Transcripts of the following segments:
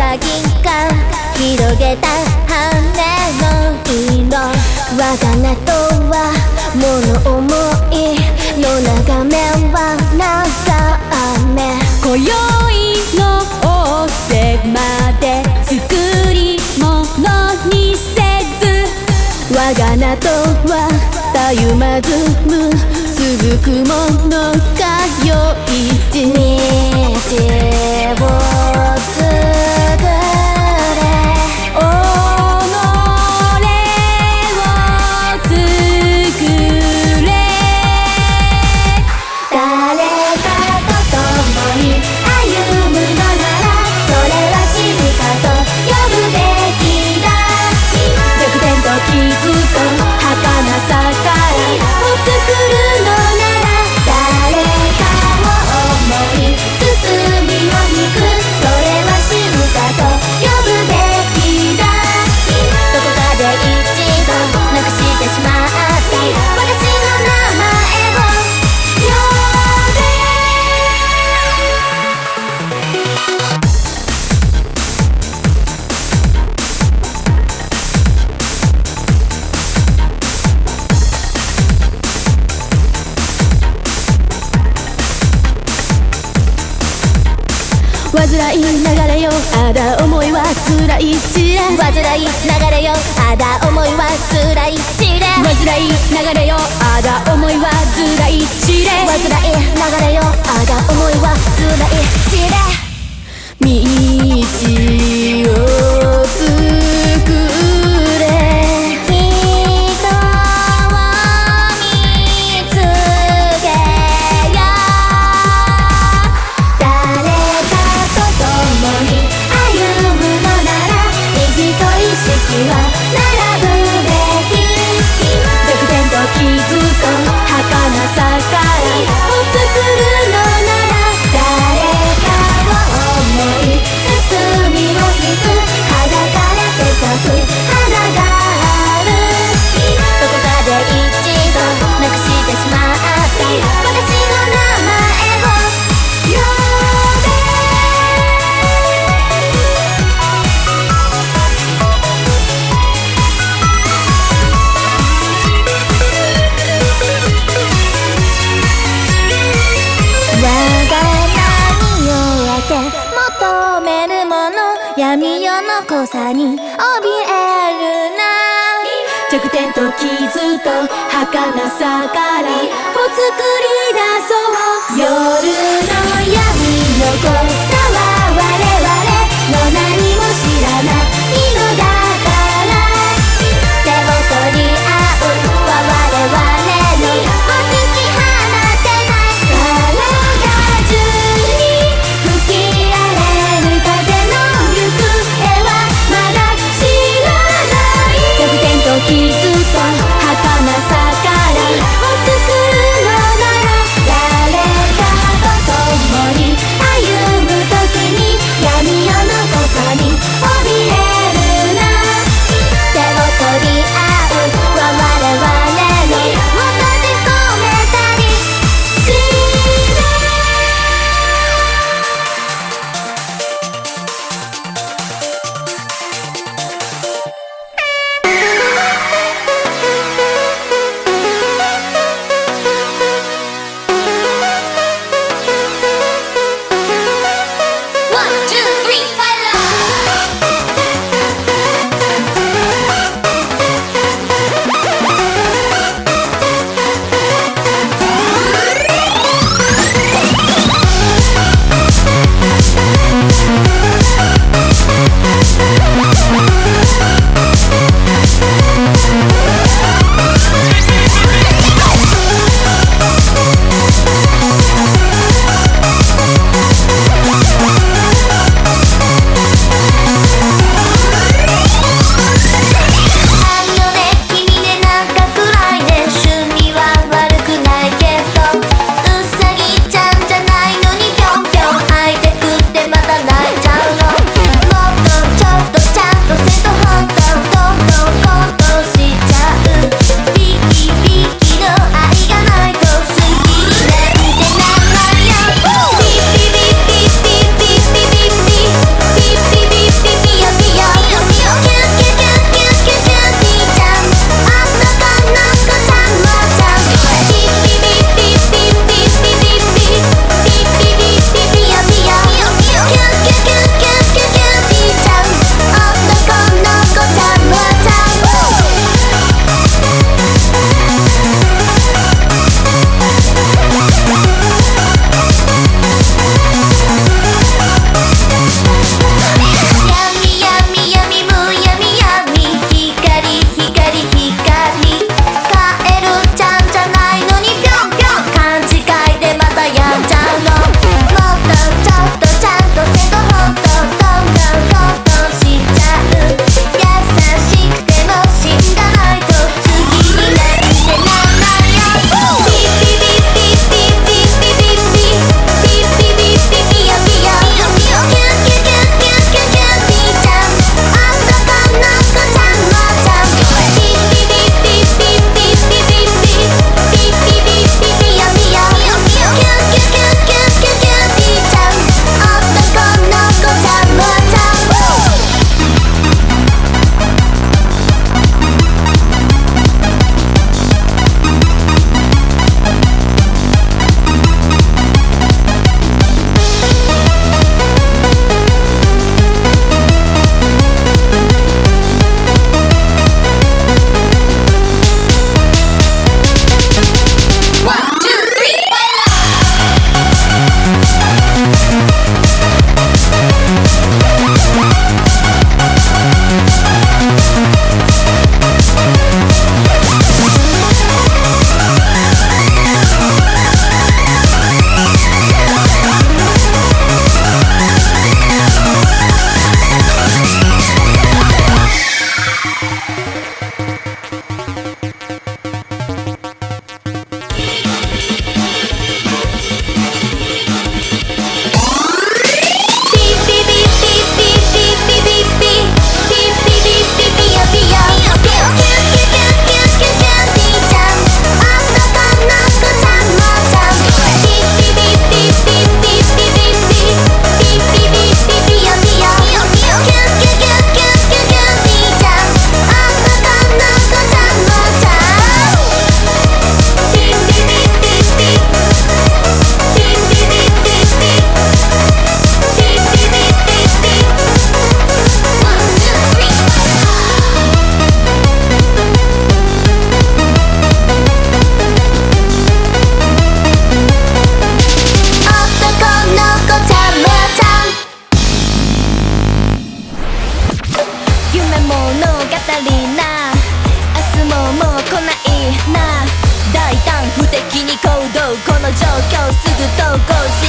サギが広げた羽の色我が名とは物思いの眺めは長雨。今宵の仰せまで作り物にせず。我が名とはたゆまずむ続くものかよい地に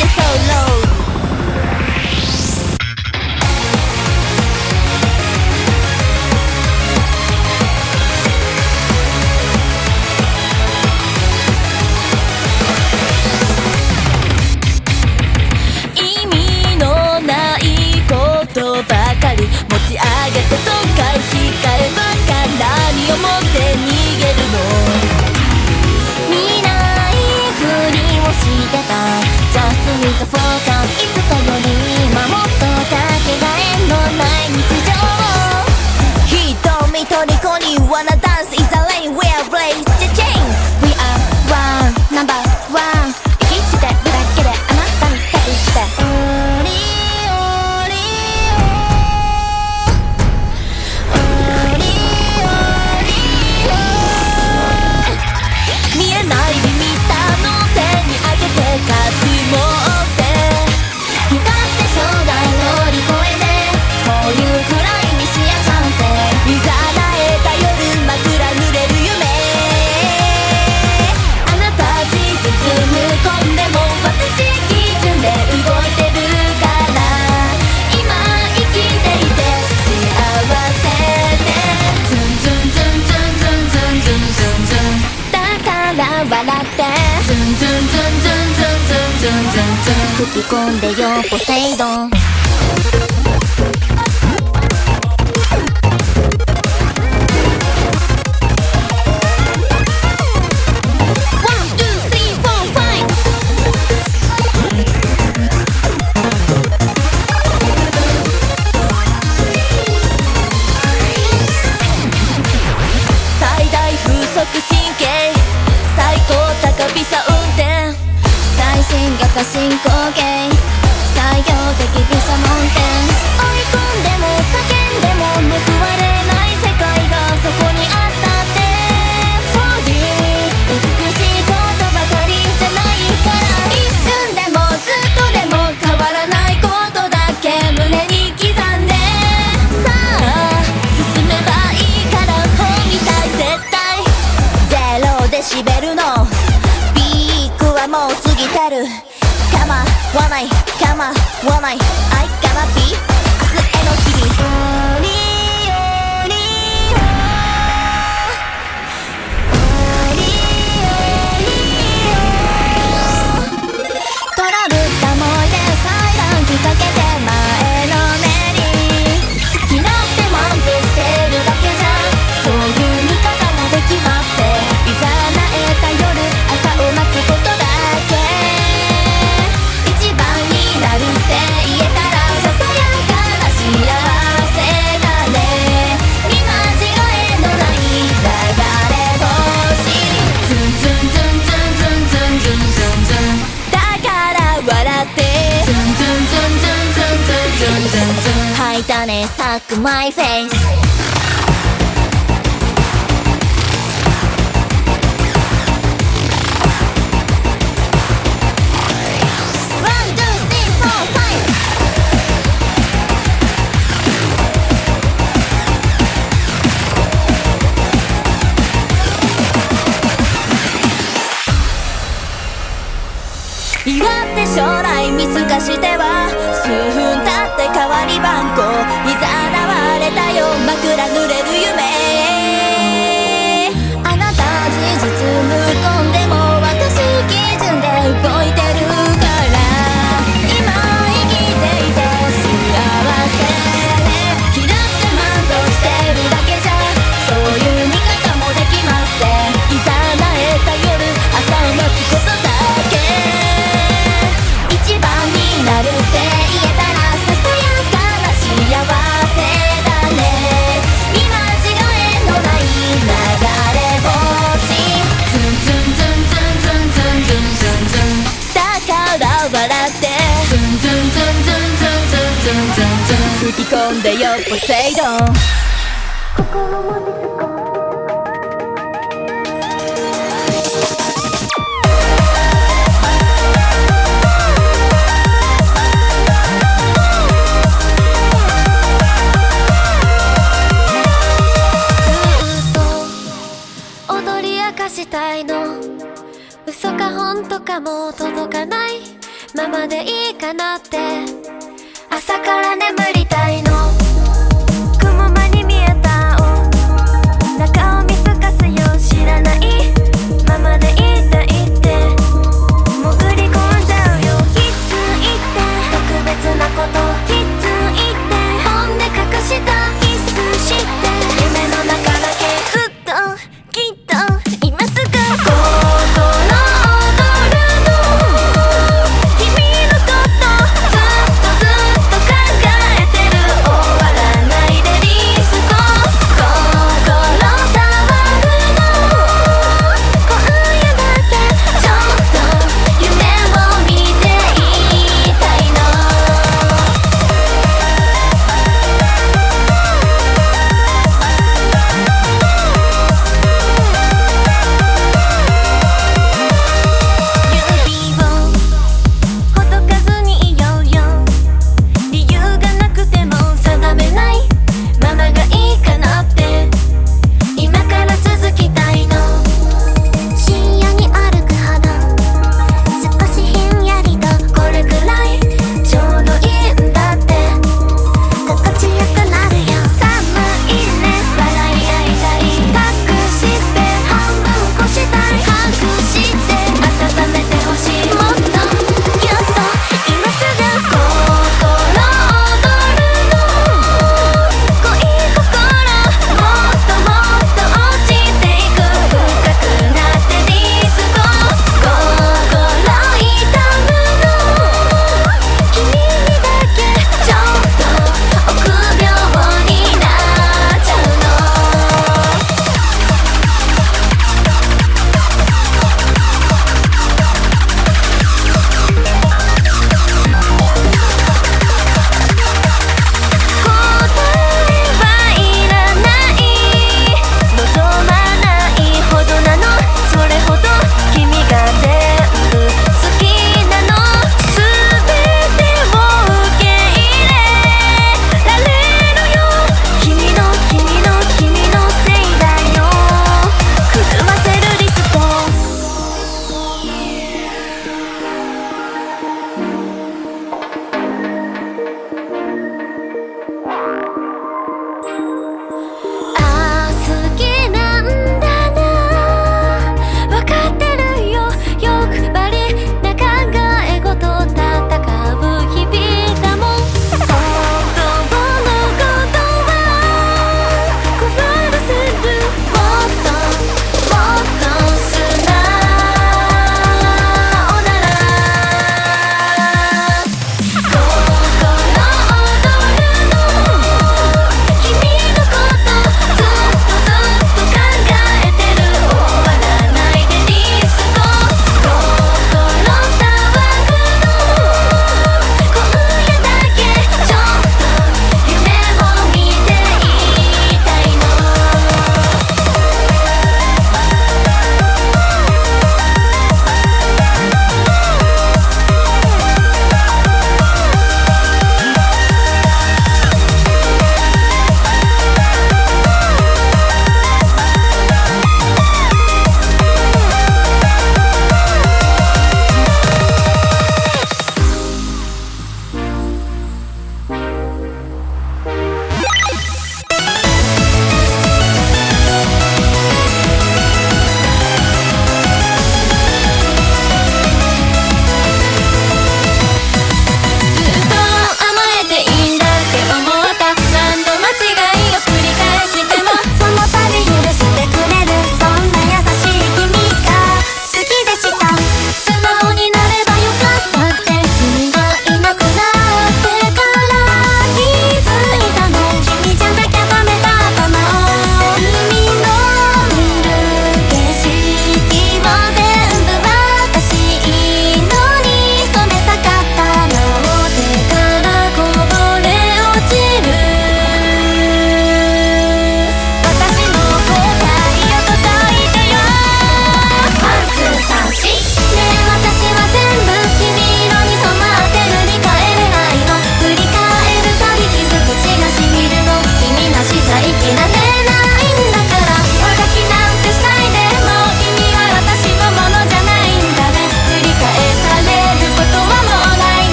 It's so low. ポセイドンせよポセイドン心もしたいの。嘘か本当かもう届かないままでいいかなって。朝から眠りたいの。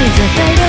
生不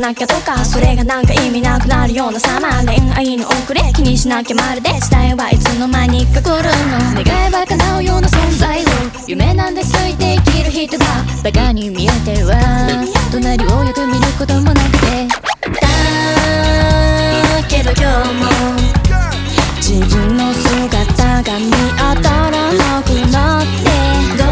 なきゃとかそれがなんか意味なくなるようなさま恋愛の遅れ気にしなきゃまるで時代はいつの間にか来るの願いは叶うような存在を夢なんで咲いて生きる人がバカに見えては隣をよく見ることもなくて。だけど今日も自分の姿が見当たらなくなって。どう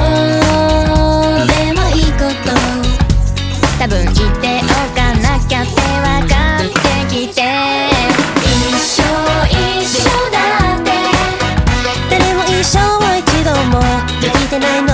and I know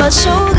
把手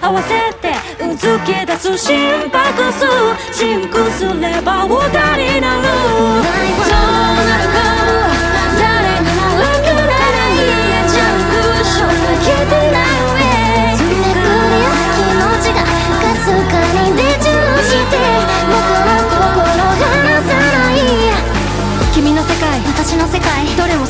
合わせてうずき出す心拍数シンクすれば歌になる。どうなるか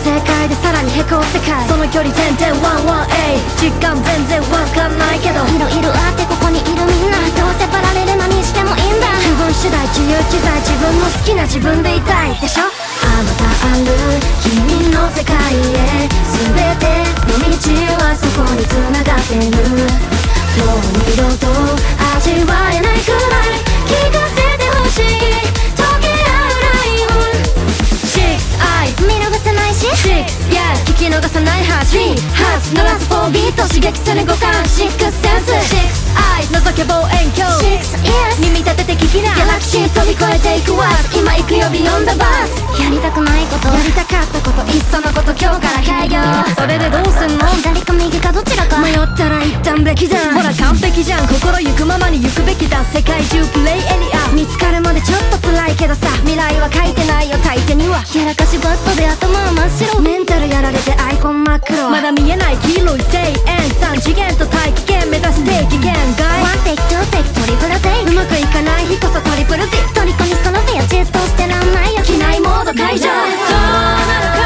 正解でさらにへこう世界。その距離点々ワンワンエイ。実感全然わかんないけど。いろいろあってここにいるみんな。どうせパラレル何してもいいんだ。自分次第自由自在自分の好きな自分でいたいでしょ。あまたある君の世界へ。全ての道はそこに繋がってる。もう二度と味わえないくらい聞かせてほしい見逃せないし Six yes 聞き逃さないは Three hearts 鳴らす4ビート刺激する五感 Six sense Six eyes 覗け望遠鏡。耳立てて聞きな。ギャラクシー飛び越えていくわ。今行くよ Beyond the bus やりたくないこと。やりたかったこといっそのこと今日から開業それでどうすんの？左か右かどちらか。迷ったら一旦べきじゃん。ほら完璧じゃん。心ゆくままに行くべきだ。世界中プレイエリア。見つかるまでちょっと辛いけどさ。未来は書いてないよ大抵には。やらかしバットで頭は真っ白。メンタルやられてアイコン真っ黒まだ見えない黄色い声援。三次元と大気圏。目指す定期限。界ワンテイクツーテイクトリプルテイクうまくいかない日こそトリプル Z トリコにその手をじっとしてらんないよ機内モード解除どうなるか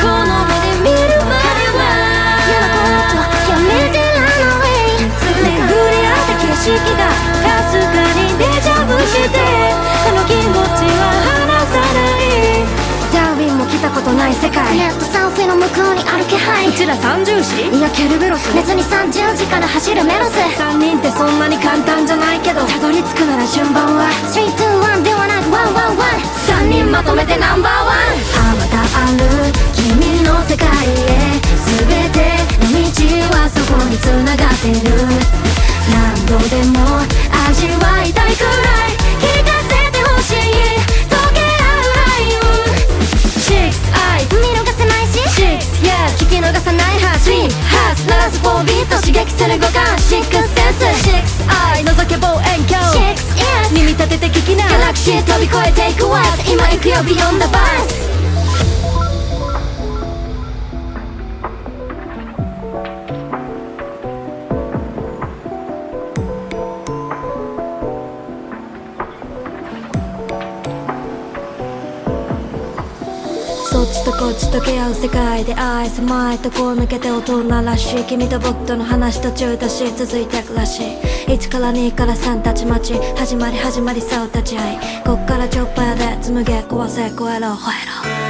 この目で見るまでは嫌なことはやめてランウェイ巡り合った景色がかすかにデジャブしてこの気持ちはたことない世界。ネットサンフェの向こうにある気配うちら三重士いやケルベロス。熱に30時から走るメロス。3人ってそんなに簡単じゃないけど。たどり着くなら順番は。321ではなく111 3人まとめてナンバーワン。あまたある君の世界へ。全ての道はそこに繋がってる。何度でも味わいたいくらい逃さないはず。3ハース鳴らす4ビート刺激する五感シックスセンス6 i 覗け望遠鏡6耳立てて聞きなギャラクシー飛び越えていくワわ今行くよビヨンダバースこっち溶け合う世界で愛狭いとこを抜けて大人らしい君と僕との話途中だし続いてくらし。い1から2から3たちまち。始まり始まりさを立ち会い。こっからちょっぱやで紡げ壊せ超えろ吠えろ。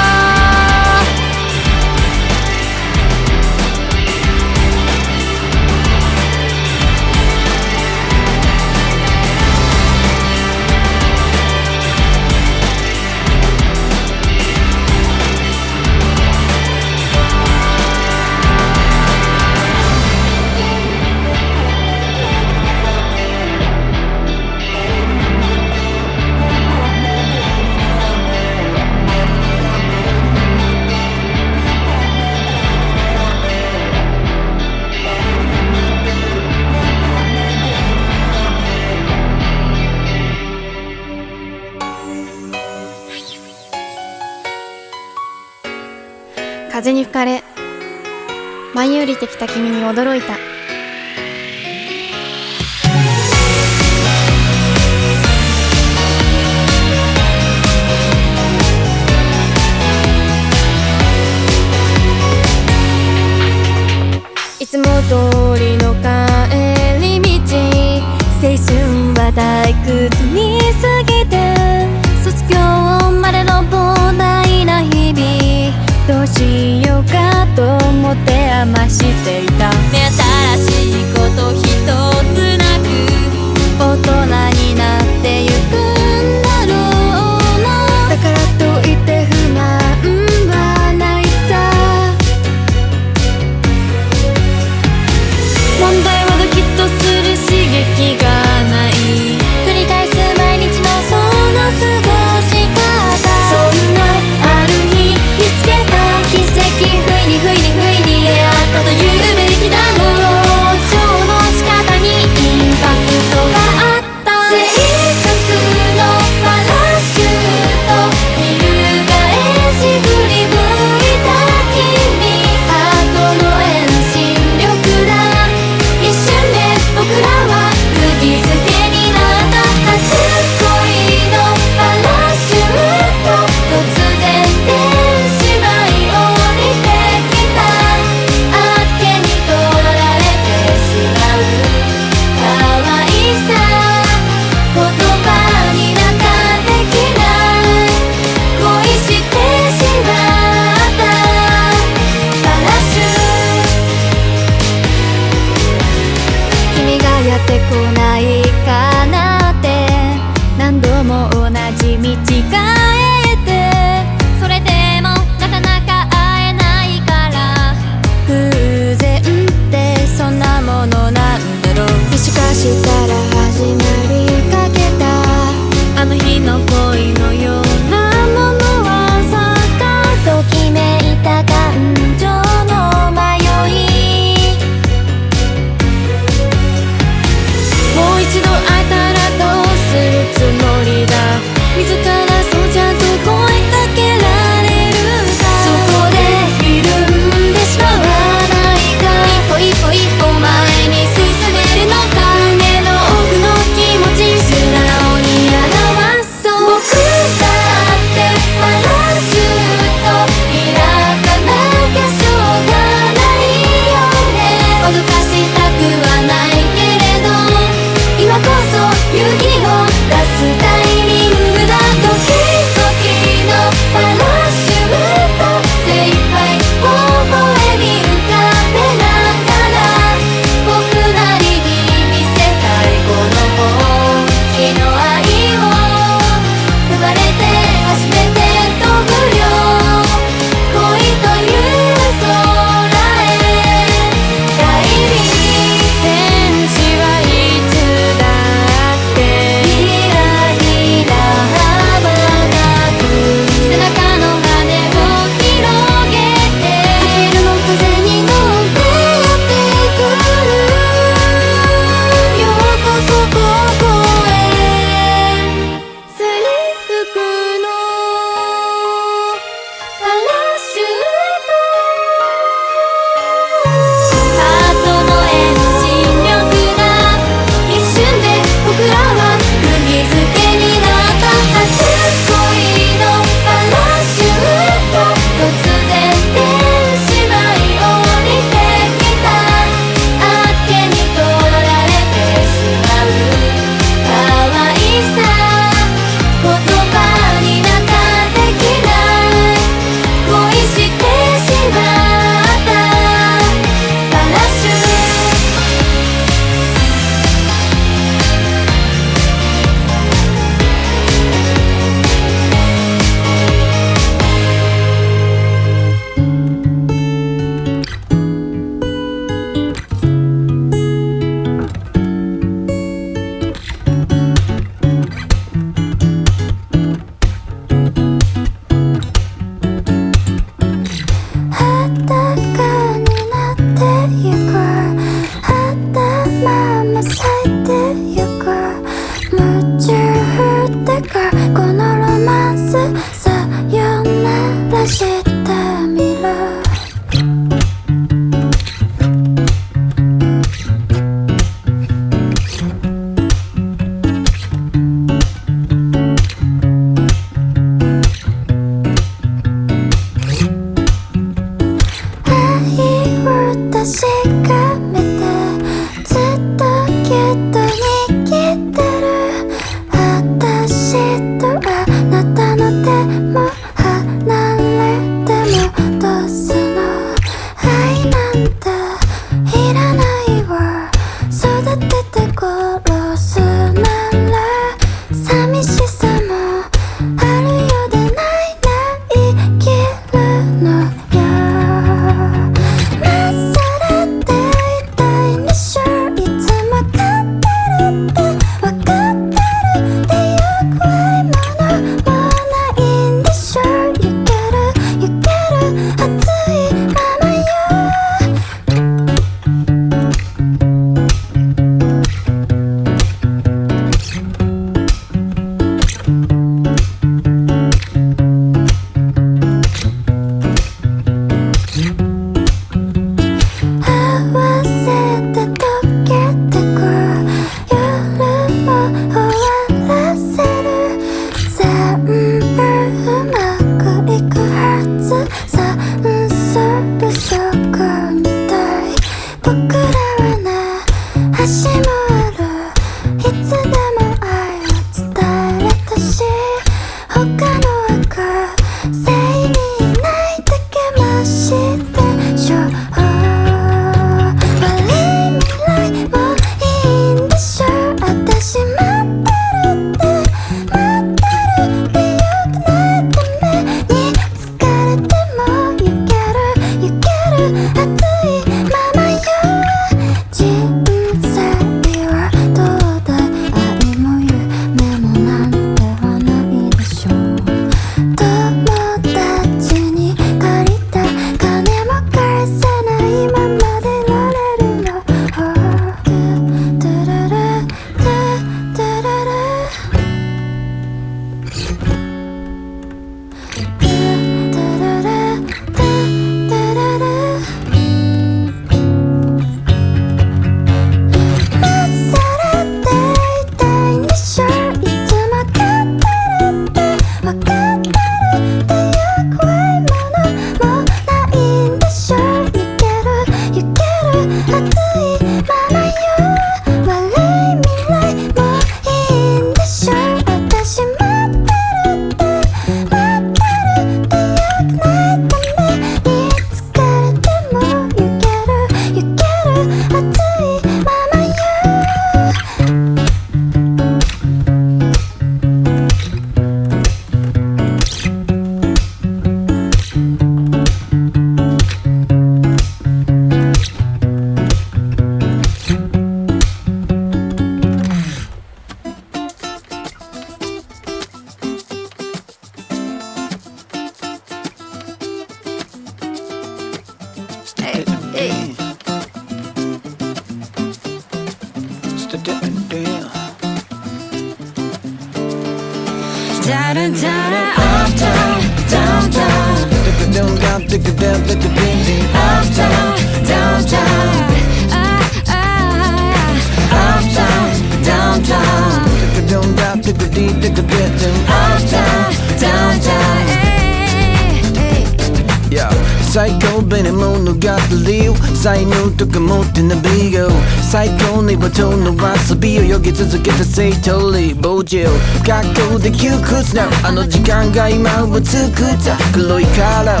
が今は作った黒いカラー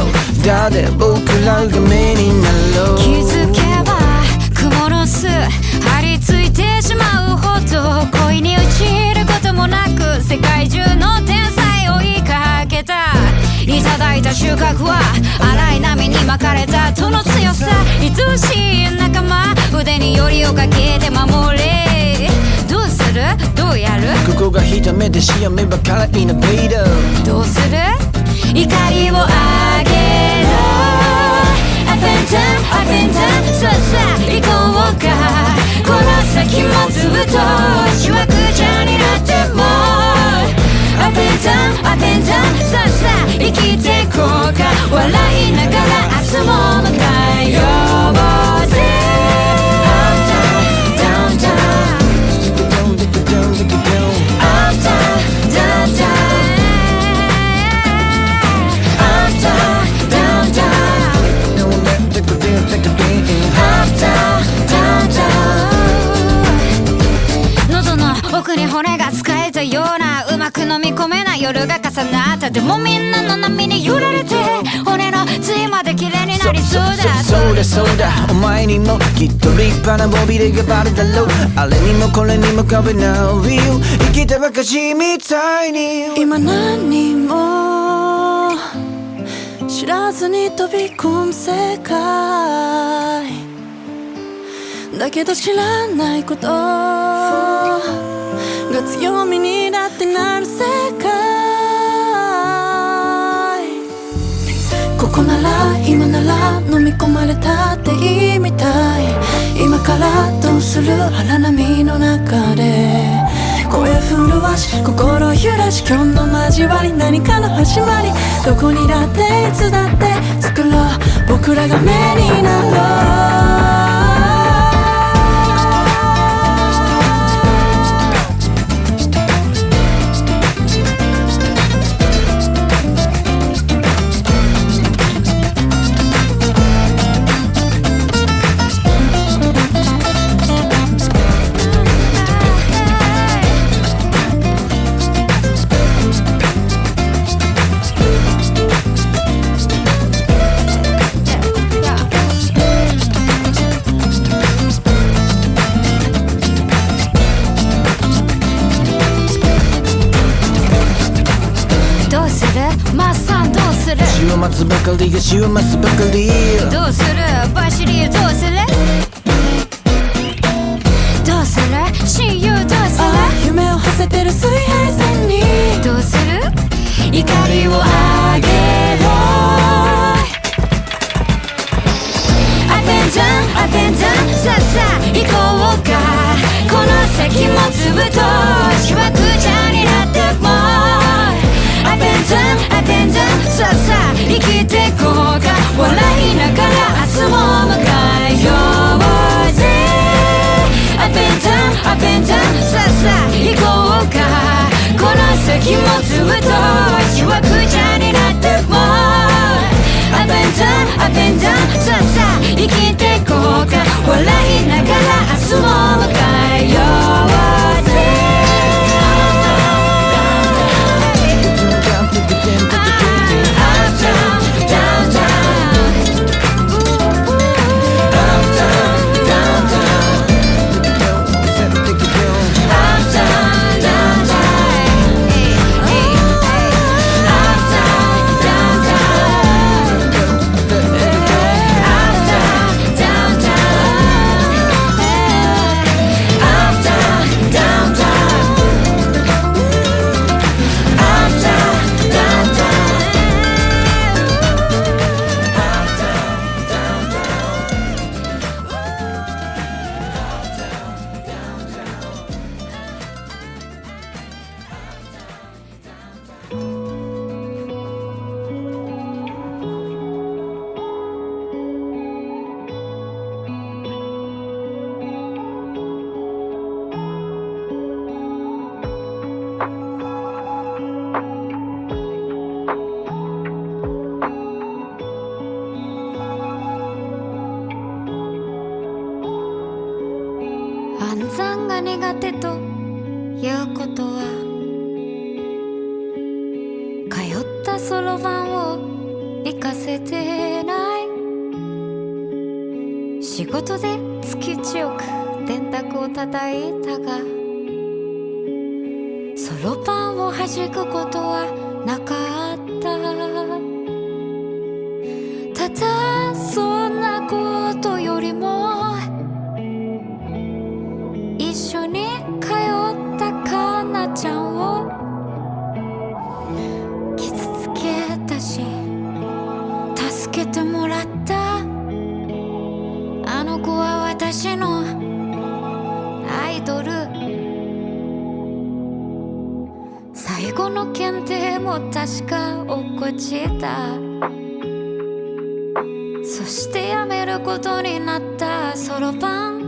み込めない夜が重なったでもみんなの波に揺られて骨の髄まで綺麗になりそうだ。そうだそうだお前にもきっと立派なモビルがバレだろうあれにもこれにも壁な理由生きたばかしみたいに。今何も知らずに飛び込む世界。だけど知らないことが強みになってなる世界。ここなら今なら飲み込まれたっていいみたい。今からどうする荒波の中で。声震わし心揺らし今日の交わり何かの始まり。どこにだっていつだって作ろう。僕らが目になろう。末ばかりが週末ばかり。どうする？バシリどうする？どうする？親友どうすあ夢を馳せてる水平線に。るどうする？怒りをあげろ。Up and down, up and down さあさあ行こうか。この先もずっとしわくちゃ Up and down, up and down さあさあ生きてこうか笑いながら明日も迎えようぜ Up and down, up and down さあさあ行こうかこの先もずっとしわくちゃになっても Up and down, up and down さあさあ生きてこうか笑いながら明日も迎えようぜも確か落っこちた。そしてやめることになった。そろばん